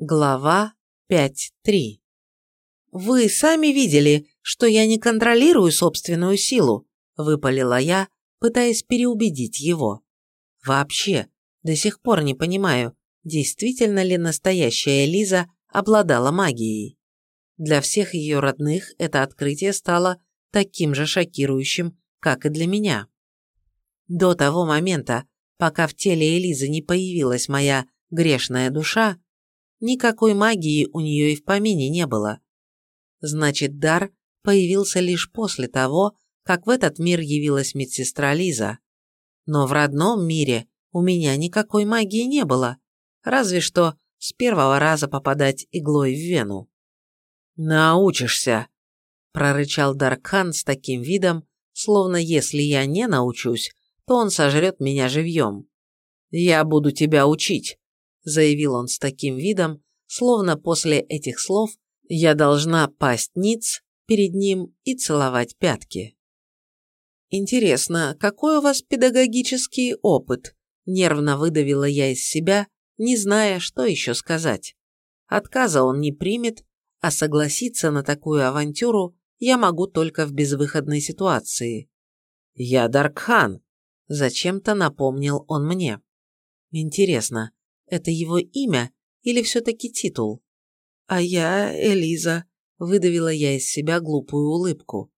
Глава 5.3 «Вы сами видели, что я не контролирую собственную силу», – выпалила я, пытаясь переубедить его. Вообще, до сих пор не понимаю, действительно ли настоящая Элиза обладала магией. Для всех ее родных это открытие стало таким же шокирующим, как и для меня. До того момента, пока в теле Элизы не появилась моя грешная душа, никакой магии у нее и в помине не было. Значит, дар появился лишь после того, как в этот мир явилась медсестра Лиза. Но в родном мире у меня никакой магии не было, разве что с первого раза попадать иглой в вену. «Научишься», – прорычал Даркхан с таким видом, словно если я не научусь, то он сожрет меня живьем. «Я буду тебя учить», – заявил он с таким видом, словно после этих слов я должна пасть ниц перед ним и целовать пятки. «Интересно, какой у вас педагогический опыт?» – нервно выдавила я из себя, не зная, что еще сказать. Отказа он не примет, а согласиться на такую авантюру я могу только в безвыходной ситуации. «Я Даркхан», – зачем-то напомнил он мне. Интересно, это его имя или все-таки титул? А я Элиза, выдавила я из себя глупую улыбку.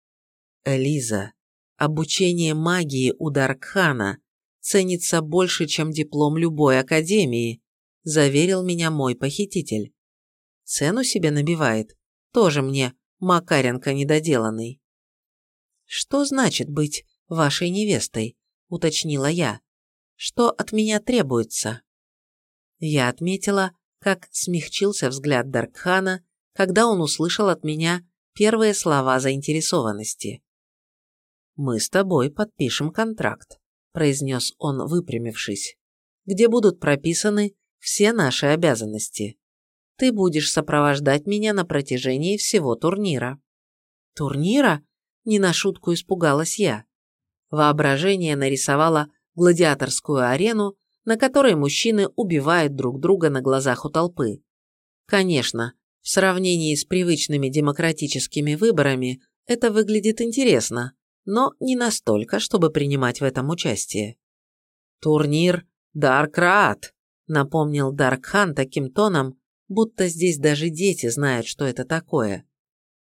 Элиза, обучение магии у Даркхана ценится больше, чем диплом любой академии, заверил меня мой похититель. Цену себе набивает, тоже мне Макаренко недоделанный. Что значит быть вашей невестой? уточнила я. Что от меня требуется? Я отметила, как смягчился взгляд Даркхана, когда он услышал от меня первые слова заинтересованности. «Мы с тобой подпишем контракт», – произнес он, выпрямившись, «где будут прописаны все наши обязанности. Ты будешь сопровождать меня на протяжении всего турнира». «Турнира?» – не на шутку испугалась я. Воображение нарисовало гладиаторскую арену на которой мужчины убивают друг друга на глазах у толпы. Конечно, в сравнении с привычными демократическими выборами это выглядит интересно, но не настолько, чтобы принимать в этом участие. «Турнир Даркраат», — напомнил Даркхан таким тоном, будто здесь даже дети знают, что это такое.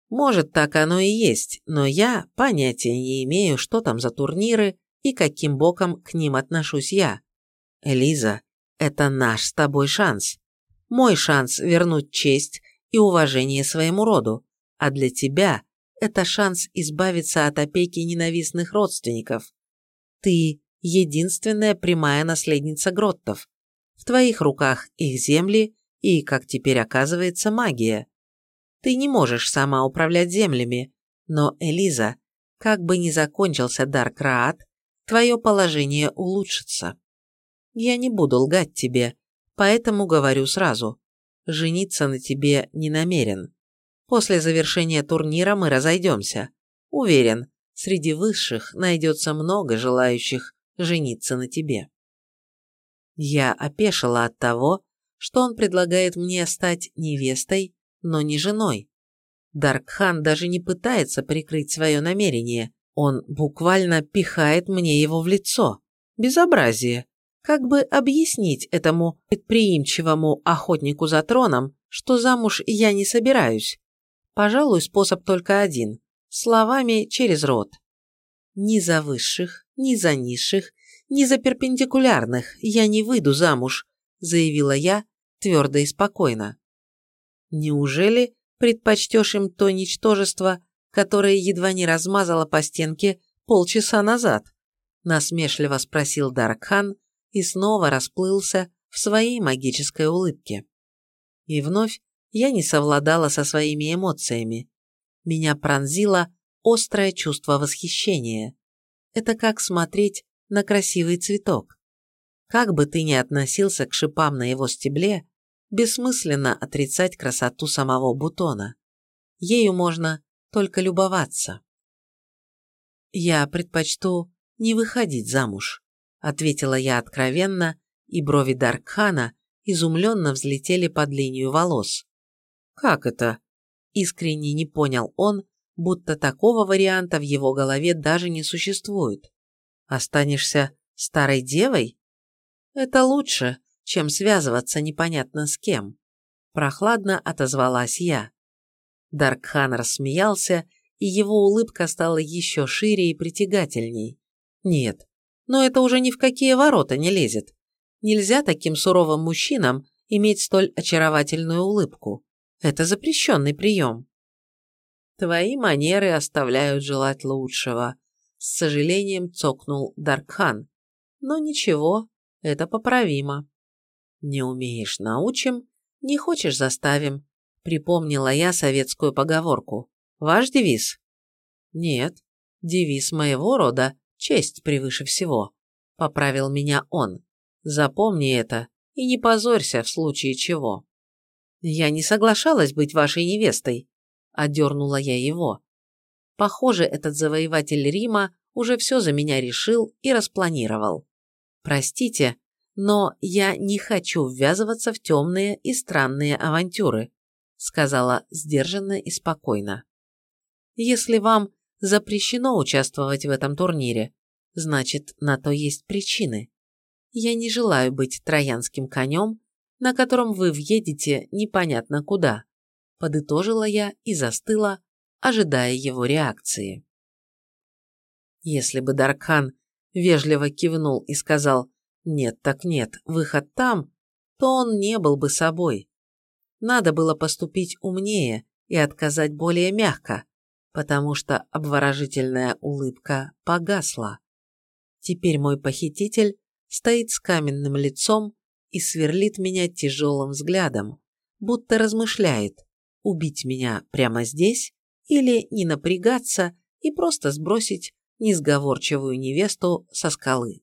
Может, так оно и есть, но я понятия не имею, что там за турниры и каким боком к ним отношусь я. Элиза, это наш с тобой шанс. Мой шанс вернуть честь и уважение своему роду, а для тебя это шанс избавиться от опеки ненавистных родственников. Ты – единственная прямая наследница Гроттов. В твоих руках их земли и, как теперь оказывается, магия. Ты не можешь сама управлять землями, но, Элиза, как бы ни закончился дар Краат, твое положение улучшится. Я не буду лгать тебе, поэтому говорю сразу. Жениться на тебе не намерен. После завершения турнира мы разойдемся. Уверен, среди высших найдется много желающих жениться на тебе. Я опешила от того, что он предлагает мне стать невестой, но не женой. Даркхан даже не пытается прикрыть свое намерение, он буквально пихает мне его в лицо. Безобразие. Как бы объяснить этому предприимчивому охотнику за троном, что замуж я не собираюсь? Пожалуй, способ только один – словами через рот. Ни за высших, ни за низших, ни за перпендикулярных я не выйду замуж, заявила я твердо и спокойно. Неужели предпочтешь им то ничтожество, которое едва не размазало по стенке полчаса назад? Насмешливо спросил Даркхан, и снова расплылся в своей магической улыбке. И вновь я не совладала со своими эмоциями. Меня пронзило острое чувство восхищения. Это как смотреть на красивый цветок. Как бы ты ни относился к шипам на его стебле, бессмысленно отрицать красоту самого бутона. Ею можно только любоваться. Я предпочту не выходить замуж ответила я откровенно, и брови Даркхана изумленно взлетели под линию волос. «Как это?» – искренне не понял он, будто такого варианта в его голове даже не существует. «Останешься старой девой?» «Это лучше, чем связываться непонятно с кем», – прохладно отозвалась я. Даркхан рассмеялся, и его улыбка стала еще шире и притягательней. «Нет, но это уже ни в какие ворота не лезет. Нельзя таким суровым мужчинам иметь столь очаровательную улыбку. Это запрещенный прием. Твои манеры оставляют желать лучшего. С сожалением цокнул Даркхан. Но ничего, это поправимо. Не умеешь – научим, не хочешь – заставим. Припомнила я советскую поговорку. Ваш девиз? Нет, девиз моего рода – честь превыше всего. Поправил меня он. Запомни это и не позорься в случае чего. Я не соглашалась быть вашей невестой, одернула я его. Похоже, этот завоеватель Рима уже все за меня решил и распланировал. Простите, но я не хочу ввязываться в темные и странные авантюры, сказала сдержанно и спокойно. Если вам запрещено участвовать в этом турнире, значит, на то есть причины. Я не желаю быть троянским конем, на котором вы въедете непонятно куда, подытожила я и застыла, ожидая его реакции. Если бы Даркхан вежливо кивнул и сказал «нет, так нет, выход там», то он не был бы собой. Надо было поступить умнее и отказать более мягко, потому что обворожительная улыбка погасла. Теперь мой похититель стоит с каменным лицом и сверлит меня тяжелым взглядом, будто размышляет, убить меня прямо здесь или не напрягаться и просто сбросить несговорчивую невесту со скалы.